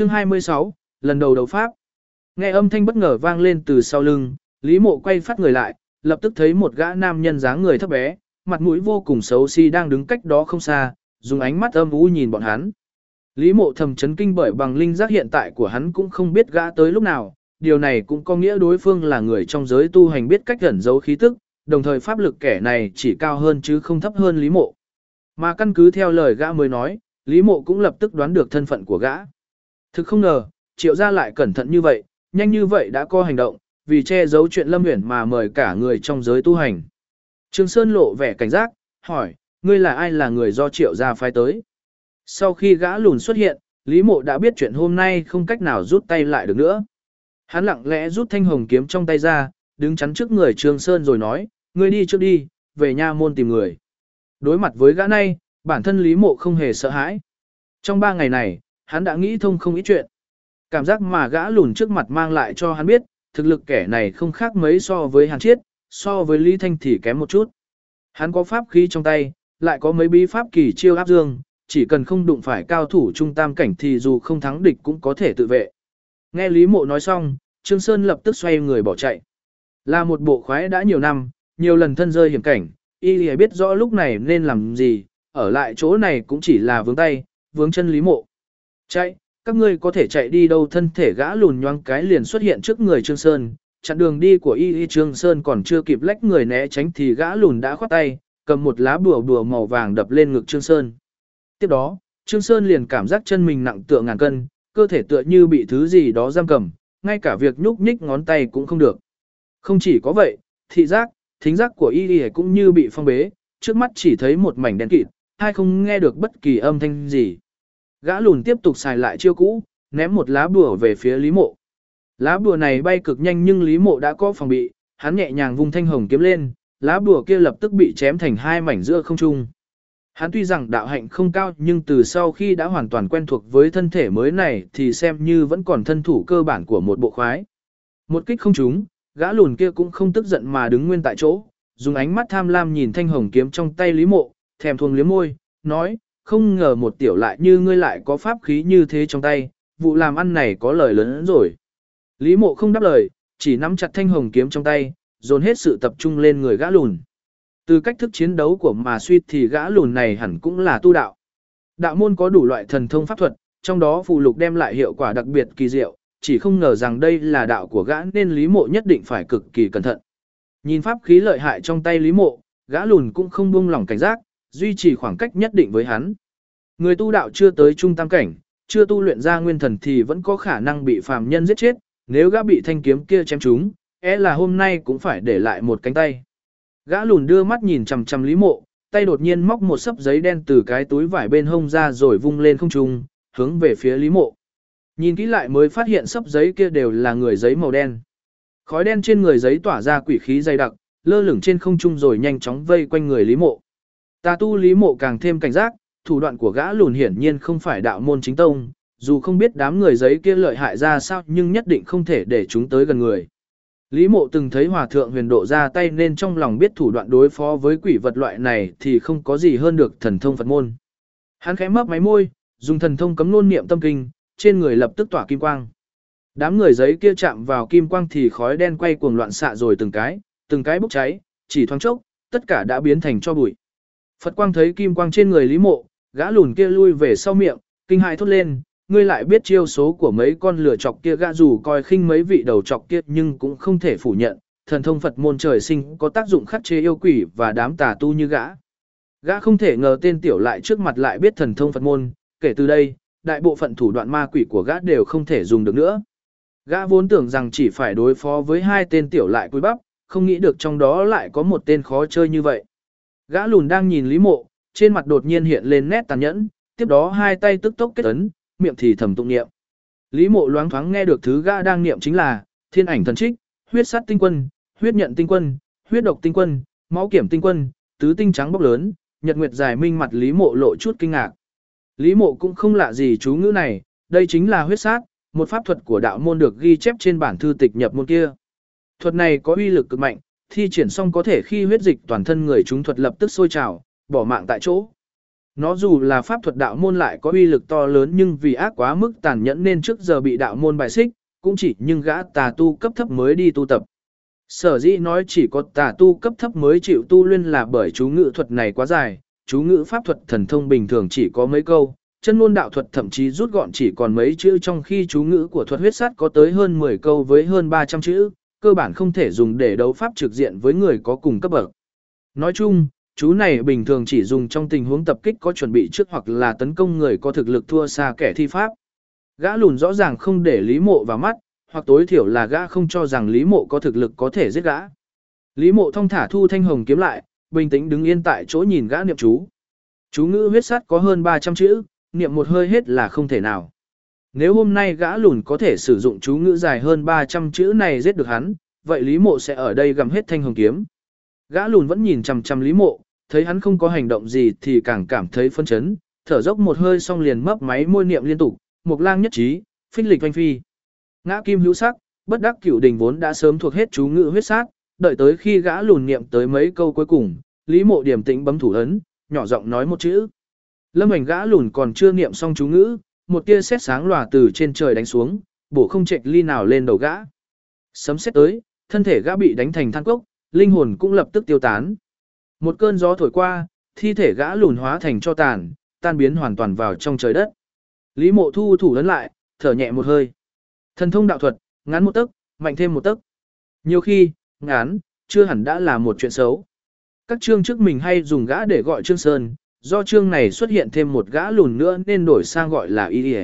Chương 26, lần đầu đầu pháp. Nghe âm thanh bất ngờ vang lên từ sau lưng, Lý Mộ quay phát người lại, lập tức thấy một gã nam nhân dáng người thấp bé, mặt mũi vô cùng xấu xí si đang đứng cách đó không xa, dùng ánh mắt âm u nhìn bọn hắn. Lý Mộ thầm chấn kinh bởi bằng linh giác hiện tại của hắn cũng không biết gã tới lúc nào, điều này cũng có nghĩa đối phương là người trong giới tu hành biết cách ẩn giấu khí tức, đồng thời pháp lực kẻ này chỉ cao hơn chứ không thấp hơn Lý Mộ. Mà căn cứ theo lời gã mới nói, Lý Mộ cũng lập tức đoán được thân phận của gã. Thực không ngờ, triệu gia lại cẩn thận như vậy, nhanh như vậy đã có hành động, vì che giấu chuyện lâm huyển mà mời cả người trong giới tu hành. Trương Sơn lộ vẻ cảnh giác, hỏi, ngươi là ai là người do triệu gia phái tới? Sau khi gã lùn xuất hiện, Lý Mộ đã biết chuyện hôm nay không cách nào rút tay lại được nữa. Hắn lặng lẽ rút thanh hồng kiếm trong tay ra, đứng chắn trước người Trương Sơn rồi nói, ngươi đi trước đi, về nha môn tìm người. Đối mặt với gã này, bản thân Lý Mộ không hề sợ hãi. Trong ba ngày này, hắn đã nghĩ thông không ít chuyện. Cảm giác mà gã lùn trước mặt mang lại cho hắn biết, thực lực kẻ này không khác mấy so với Hàn Chiết, so với Lý Thanh thì kém một chút. Hắn có pháp khí trong tay, lại có mấy bí pháp kỳ chiêu áp dương, chỉ cần không đụng phải cao thủ trung tam cảnh thì dù không thắng địch cũng có thể tự vệ. Nghe Lý Mộ nói xong, Trương Sơn lập tức xoay người bỏ chạy. Là một bộ khoái đã nhiều năm, nhiều lần thân rơi hiểm cảnh, y lìa biết rõ lúc này nên làm gì, ở lại chỗ này cũng chỉ là vướng tay, vướng chân Lý Mộ. Chạy, các ngươi có thể chạy đi đâu thân thể gã lùn nhoang cái liền xuất hiện trước người Trương Sơn, chặn đường đi của y y Trương Sơn còn chưa kịp lách người né tránh thì gã lùn đã khoát tay, cầm một lá bùa bùa màu vàng đập lên ngực Trương Sơn. Tiếp đó, Trương Sơn liền cảm giác chân mình nặng tựa ngàn cân, cơ thể tựa như bị thứ gì đó giam cầm, ngay cả việc nhúc nhích ngón tay cũng không được. Không chỉ có vậy, thị giác, thính giác của y y cũng như bị phong bế, trước mắt chỉ thấy một mảnh đen kịt, hay không nghe được bất kỳ âm thanh gì. Gã lùn tiếp tục xài lại chiêu cũ, ném một lá bùa về phía Lý Mộ. Lá bùa này bay cực nhanh nhưng Lý Mộ đã có phòng bị, hắn nhẹ nhàng vung thanh hồng kiếm lên, lá bùa kia lập tức bị chém thành hai mảnh giữa không trung. Hắn tuy rằng đạo hạnh không cao nhưng từ sau khi đã hoàn toàn quen thuộc với thân thể mới này thì xem như vẫn còn thân thủ cơ bản của một bộ khoái. Một kích không trúng, gã lùn kia cũng không tức giận mà đứng nguyên tại chỗ, dùng ánh mắt tham lam nhìn thanh hồng kiếm trong tay Lý Mộ, thèm thuồng liếm môi, nói, không ngờ một tiểu lại như ngươi lại có pháp khí như thế trong tay, vụ làm ăn này có lời lớn hơn rồi. Lý mộ không đáp lời, chỉ nắm chặt thanh hồng kiếm trong tay, dồn hết sự tập trung lên người gã lùn. Từ cách thức chiến đấu của mà suy thì gã lùn này hẳn cũng là tu đạo. Đạo môn có đủ loại thần thông pháp thuật, trong đó phù lục đem lại hiệu quả đặc biệt kỳ diệu, chỉ không ngờ rằng đây là đạo của gã nên Lý Mộ nhất định phải cực kỳ cẩn thận. Nhìn pháp khí lợi hại trong tay Lý Mộ, gã lùn cũng không buông lỏng cảnh giác, duy trì khoảng cách nhất định với hắn. Người tu đạo chưa tới trung tam cảnh, chưa tu luyện ra nguyên thần thì vẫn có khả năng bị phàm nhân giết chết, nếu gã bị thanh kiếm kia chém trúng, é e là hôm nay cũng phải để lại một cánh tay. Gã lùn đưa mắt nhìn chằm chằm Lý Mộ, tay đột nhiên móc một sấp giấy đen từ cái túi vải bên hông ra rồi vung lên không trung, hướng về phía Lý Mộ. Nhìn kỹ lại mới phát hiện sấp giấy kia đều là người giấy màu đen. Khói đen trên người giấy tỏa ra quỷ khí dày đặc, lơ lửng trên không trung rồi nhanh chóng vây quanh người Lý Mộ. Tà tu Lý Mộ càng thêm cảnh giác, thủ đoạn của gã lùn hiển nhiên không phải đạo môn chính tông, dù không biết đám người giấy kia lợi hại ra sao nhưng nhất định không thể để chúng tới gần người. Lý mộ từng thấy hòa thượng huyền độ ra tay nên trong lòng biết thủ đoạn đối phó với quỷ vật loại này thì không có gì hơn được thần thông Phật môn. Hắn khẽ mấp máy môi, dùng thần thông cấm nôn niệm tâm kinh, trên người lập tức tỏa kim quang. Đám người giấy kia chạm vào kim quang thì khói đen quay cuồng loạn xạ rồi từng cái, từng cái bốc cháy, chỉ thoáng chốc, tất cả đã biến thành cho bụi. Phật quang thấy kim quang trên người Lý Mộ, gã lùn kia lui về sau miệng, kinh hãi thốt lên, ngươi lại biết chiêu số của mấy con lửa chọc kia gã dù coi khinh mấy vị đầu chọc kia nhưng cũng không thể phủ nhận, thần thông Phật môn trời sinh có tác dụng khắc chế yêu quỷ và đám tà tu như gã. Gã không thể ngờ tên tiểu lại trước mặt lại biết thần thông Phật môn, kể từ đây, đại bộ phận thủ đoạn ma quỷ của gã đều không thể dùng được nữa. Gã vốn tưởng rằng chỉ phải đối phó với hai tên tiểu lại cúi bắp, không nghĩ được trong đó lại có một tên khó chơi như vậy. Gã lùn đang nhìn Lý Mộ, trên mặt đột nhiên hiện lên nét tàn nhẫn, tiếp đó hai tay tức tốc kết ấn, miệng thì thầm tụng niệm. Lý Mộ loáng thoáng nghe được thứ gã đang niệm chính là Thiên ảnh thần trích, huyết sát tinh quân, huyết nhận tinh quân, huyết độc tinh quân, máu kiểm tinh quân, tứ tinh trắng bốc lớn, nhật nguyệt dài minh mặt Lý Mộ lộ chút kinh ngạc. Lý Mộ cũng không lạ gì chú ngữ này, đây chính là huyết sát, một pháp thuật của đạo môn được ghi chép trên bản thư tịch nhập môn kia. Thuật này có uy lực cực mạnh, thi triển xong có thể khi huyết dịch toàn thân người chúng thuật lập tức sôi trào, bỏ mạng tại chỗ. Nó dù là pháp thuật đạo môn lại có uy lực to lớn nhưng vì ác quá mức tàn nhẫn nên trước giờ bị đạo môn bài xích, cũng chỉ nhưng gã tà tu cấp thấp mới đi tu tập. Sở dĩ nói chỉ có tà tu cấp thấp mới chịu tu luyện là bởi chú ngữ thuật này quá dài, chú ngữ pháp thuật thần thông bình thường chỉ có mấy câu, chân ngôn đạo thuật thậm chí rút gọn chỉ còn mấy chữ trong khi chú ngữ của thuật huyết sát có tới hơn 10 câu với hơn 300 chữ, cơ bản không thể dùng để đấu pháp trực diện với người có cùng cấp bậc. Nói chung, chú này bình thường chỉ dùng trong tình huống tập kích có chuẩn bị trước hoặc là tấn công người có thực lực thua xa kẻ thi pháp. Gã lùn rõ ràng không để Lý Mộ vào mắt, hoặc tối thiểu là gã không cho rằng Lý Mộ có thực lực có thể giết gã. Lý Mộ thông thả thu thanh hồng kiếm lại, bình tĩnh đứng yên tại chỗ nhìn gã niệm chú. Chú ngữ huyết sắt có hơn 300 chữ, niệm một hơi hết là không thể nào. Nếu hôm nay gã lùn có thể sử dụng chú ngữ dài hơn 300 chữ này giết được hắn, vậy Lý Mộ sẽ ở đây gầm hết thanh hồng kiếm. Gã lùn vẫn nhìn chằm chằm Lý Mộ, thấy hắn không có hành động gì thì càng cảm thấy phân chấn, thở dốc một hơi xong liền mấp máy môi niệm liên tục, mục lang nhất trí, phích lịch oanh phi. Ngã kim hữu sắc, bất đắc cửu đình vốn đã sớm thuộc hết chú ngữ huyết sát, đợi tới khi gã lùn niệm tới mấy câu cuối cùng, Lý Mộ điểm tĩnh bấm thủ ấn, nhỏ giọng nói một chữ. Lâm ảnh gã lùn còn chưa niệm xong chú ngữ, một tia sét sáng lòa từ trên trời đánh xuống, bổ không chệch ly nào lên đầu gã. Sấm sét tới, thân thể gã bị đánh thành than cốc, linh hồn cũng lập tức tiêu tán. Một cơn gió thổi qua, thi thể gã lùn hóa thành cho tàn, tan biến hoàn toàn vào trong trời đất. Lý mộ thu thủ lấn lại, thở nhẹ một hơi. Thần thông đạo thuật, ngắn một tấc, mạnh thêm một tấc. Nhiều khi, ngắn, chưa hẳn đã là một chuyện xấu. Các chương trước mình hay dùng gã để gọi Trương Sơn, do chương này xuất hiện thêm một gã lùn nữa nên đổi sang gọi là Y